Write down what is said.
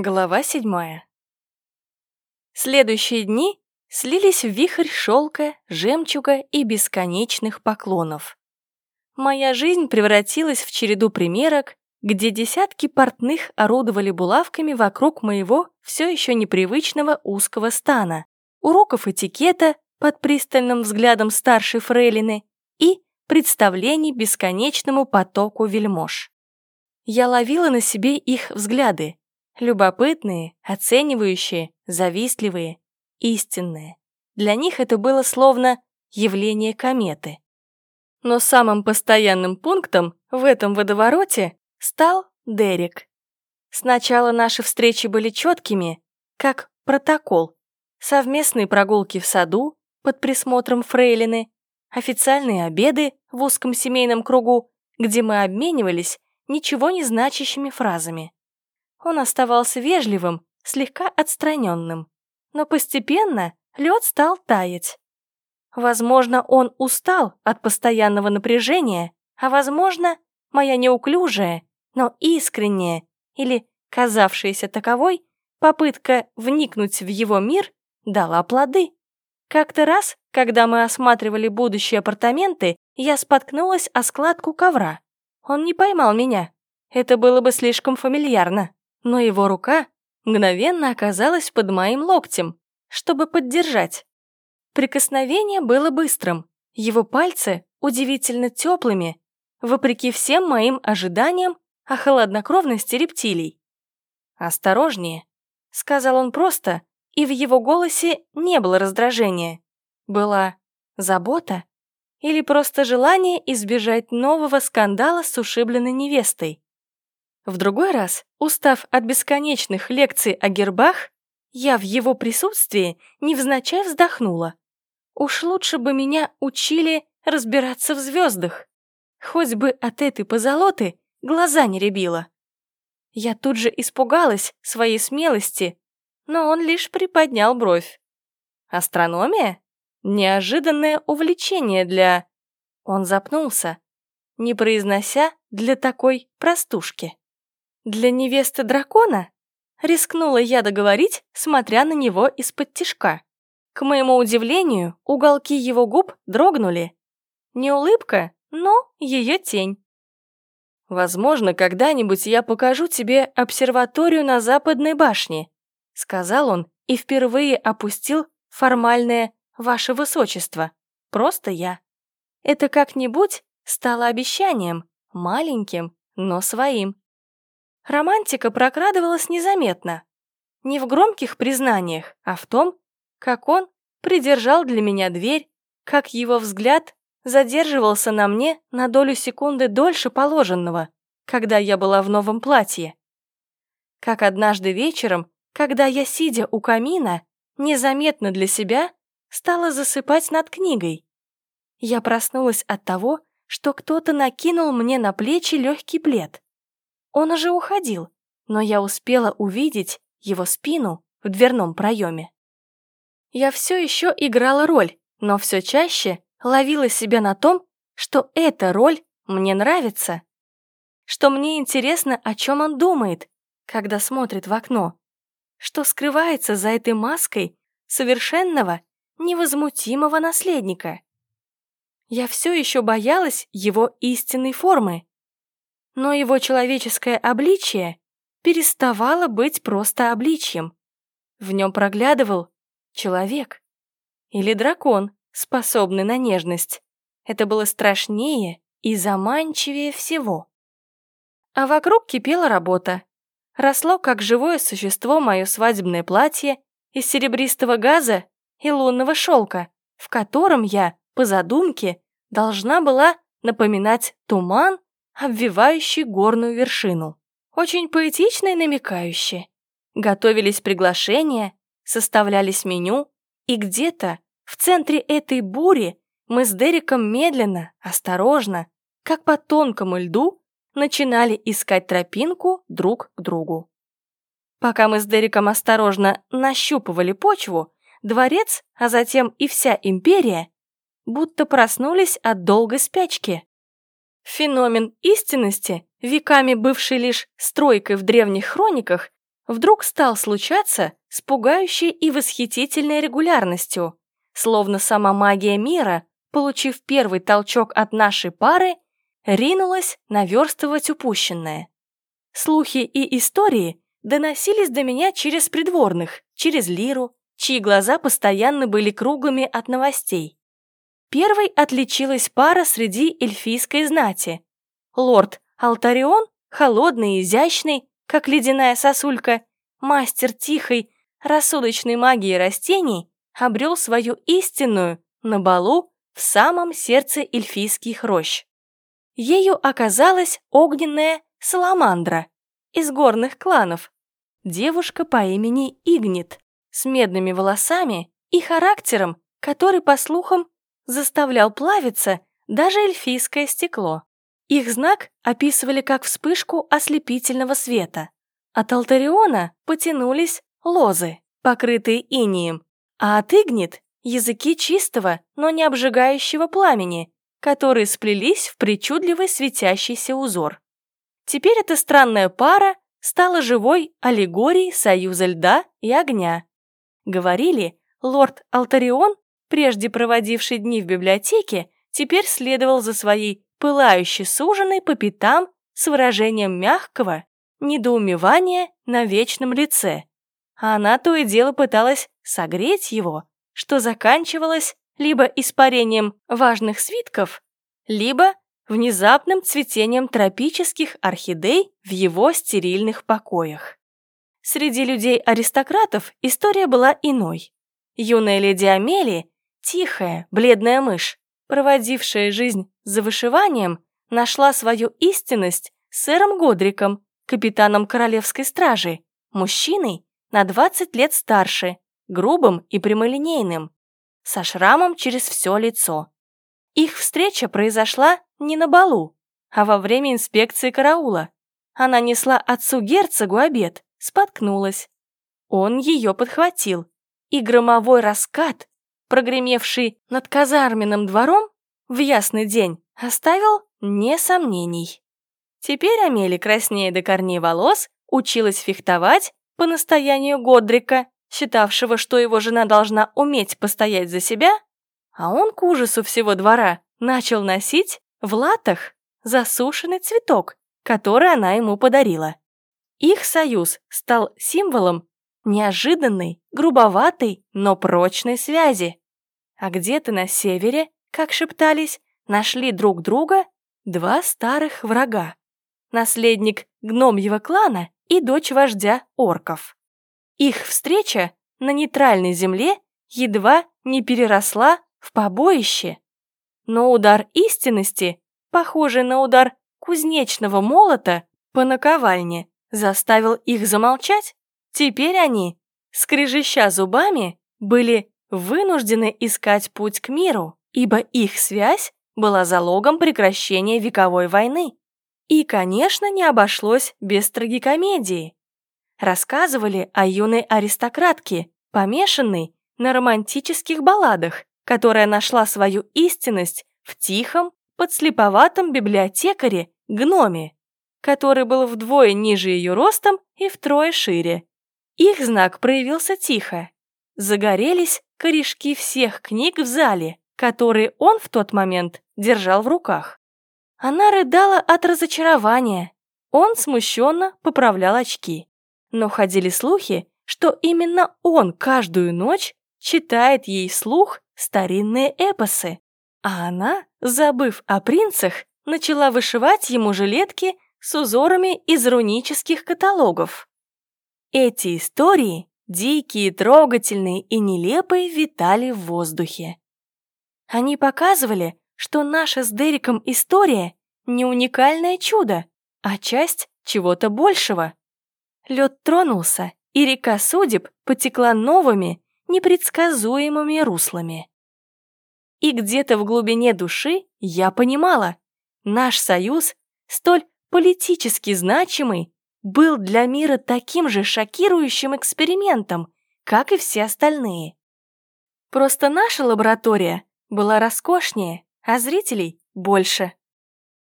Глава седьмая. Следующие дни слились в вихрь шелка, жемчуга и бесконечных поклонов. Моя жизнь превратилась в череду примерок, где десятки портных орудовали булавками вокруг моего все еще непривычного узкого стана, уроков этикета под пристальным взглядом старшей фрейлины и представлений бесконечному потоку вельмож. Я ловила на себе их взгляды, Любопытные, оценивающие, завистливые, истинные. Для них это было словно явление кометы. Но самым постоянным пунктом в этом водовороте стал Дерек. Сначала наши встречи были четкими, как протокол. Совместные прогулки в саду под присмотром фрейлины, официальные обеды в узком семейном кругу, где мы обменивались ничего не значащими фразами. Он оставался вежливым, слегка отстраненным. Но постепенно лед стал таять. Возможно, он устал от постоянного напряжения, а возможно, моя неуклюжая, но искренняя или казавшаяся таковой попытка вникнуть в его мир дала плоды. Как-то раз, когда мы осматривали будущие апартаменты, я споткнулась о складку ковра. Он не поймал меня. Это было бы слишком фамильярно но его рука мгновенно оказалась под моим локтем, чтобы поддержать. Прикосновение было быстрым, его пальцы удивительно теплыми, вопреки всем моим ожиданиям о холоднокровности рептилий. «Осторожнее», — сказал он просто, и в его голосе не было раздражения. Была забота или просто желание избежать нового скандала с ушибленной невестой. В другой раз, устав от бесконечных лекций о гербах, я в его присутствии невзначай вздохнула. Уж лучше бы меня учили разбираться в звездах. Хоть бы от этой позолоты глаза не рябило. Я тут же испугалась своей смелости, но он лишь приподнял бровь. Астрономия? Неожиданное увлечение для... Он запнулся, не произнося для такой простушки. «Для невесты дракона?» Рискнула я договорить, смотря на него из-под тишка. К моему удивлению, уголки его губ дрогнули. Не улыбка, но ее тень. «Возможно, когда-нибудь я покажу тебе обсерваторию на Западной башне», сказал он и впервые опустил формальное «Ваше Высочество». Просто я. Это как-нибудь стало обещанием, маленьким, но своим. Романтика прокрадывалась незаметно. Не в громких признаниях, а в том, как он придержал для меня дверь, как его взгляд задерживался на мне на долю секунды дольше положенного, когда я была в новом платье. Как однажды вечером, когда я, сидя у камина, незаметно для себя, стала засыпать над книгой. Я проснулась от того, что кто-то накинул мне на плечи легкий плед. Он уже уходил, но я успела увидеть его спину в дверном проеме. Я все еще играла роль, но все чаще ловила себя на том, что эта роль мне нравится. Что мне интересно, о чем он думает, когда смотрит в окно. Что скрывается за этой маской совершенного, невозмутимого наследника. Я все еще боялась его истинной формы, но его человеческое обличие переставало быть просто обличьем. В нем проглядывал человек или дракон, способный на нежность. Это было страшнее и заманчивее всего. А вокруг кипела работа. Росло, как живое существо, мое свадебное платье из серебристого газа и лунного шелка, в котором я, по задумке, должна была напоминать туман обвивающий горную вершину. Очень поэтично и намекающе. Готовились приглашения, составлялись меню, и где-то в центре этой бури мы с Дереком медленно, осторожно, как по тонкому льду, начинали искать тропинку друг к другу. Пока мы с Дереком осторожно нащупывали почву, дворец, а затем и вся империя, будто проснулись от долгой спячки. Феномен истинности, веками бывший лишь стройкой в древних хрониках, вдруг стал случаться с пугающей и восхитительной регулярностью, словно сама магия мира, получив первый толчок от нашей пары, ринулась наверстывать упущенное. Слухи и истории доносились до меня через придворных, через Лиру, чьи глаза постоянно были круглыми от новостей. Первой отличилась пара среди эльфийской знати. Лорд Алтарион, холодный и изящный, как ледяная сосулька, мастер тихой, рассудочной магии растений, обрел свою истинную на балу в самом сердце эльфийских рощ. Ею оказалась огненная Саламандра из горных кланов, девушка по имени Игнит, с медными волосами и характером, который, по слухам, заставлял плавиться даже эльфийское стекло. Их знак описывали как вспышку ослепительного света. От Алтариона потянулись лозы, покрытые инием, а от Игнит — языки чистого, но не обжигающего пламени, которые сплелись в причудливый светящийся узор. Теперь эта странная пара стала живой аллегорией союза льда и огня. Говорили, лорд Алтарион, прежде проводивший дни в библиотеке, теперь следовал за своей пылающей суженой по пятам с выражением мягкого недоумевания на вечном лице. А она то и дело пыталась согреть его, что заканчивалось либо испарением важных свитков, либо внезапным цветением тропических орхидей в его стерильных покоях. Среди людей-аристократов история была иной. Юная леди Амели, тихая, бледная мышь, проводившая жизнь за вышиванием, нашла свою истинность сэром Годриком, капитаном королевской стражи, мужчиной на 20 лет старше, грубым и прямолинейным, со шрамом через все лицо. Их встреча произошла не на балу, а во время инспекции караула. Она несла отцу-герцогу обед, споткнулась. Он ее подхватил, и громовой раскат, прогремевший над казарменным двором в ясный день, оставил не сомнений. Теперь Амели, краснея до корней волос, училась фехтовать по настоянию Годрика, считавшего, что его жена должна уметь постоять за себя, а он к ужасу всего двора начал носить в латах засушенный цветок, который она ему подарила. Их союз стал символом неожиданной, грубоватой, но прочной связи. А где-то на севере, как шептались, нашли друг друга два старых врага. Наследник гномьего клана и дочь вождя орков. Их встреча на нейтральной земле едва не переросла в побоище. Но удар истинности, похожий на удар кузнечного молота по наковальне, заставил их замолчать. Теперь они, скрежеща зубами, были вынуждены искать путь к миру, ибо их связь была залогом прекращения вековой войны. И, конечно, не обошлось без трагикомедии. Рассказывали о юной аристократке, помешанной на романтических балладах, которая нашла свою истинность в тихом, подслеповатом библиотекаре гноме, который был вдвое ниже ее ростом и втрое шире. Их знак проявился тихо. Загорелись корешки всех книг в зале, которые он в тот момент держал в руках. Она рыдала от разочарования. Он смущенно поправлял очки. Но ходили слухи, что именно он каждую ночь читает ей слух старинные эпосы, а она, забыв о принцах, начала вышивать ему жилетки с узорами из рунических каталогов. Эти истории, дикие, трогательные и нелепые, витали в воздухе. Они показывали, что наша с Дериком история не уникальное чудо, а часть чего-то большего. Лед тронулся, и река судеб потекла новыми, непредсказуемыми руслами. И где-то в глубине души я понимала, наш союз, столь политически значимый, был для мира таким же шокирующим экспериментом, как и все остальные. Просто наша лаборатория была роскошнее, а зрителей больше.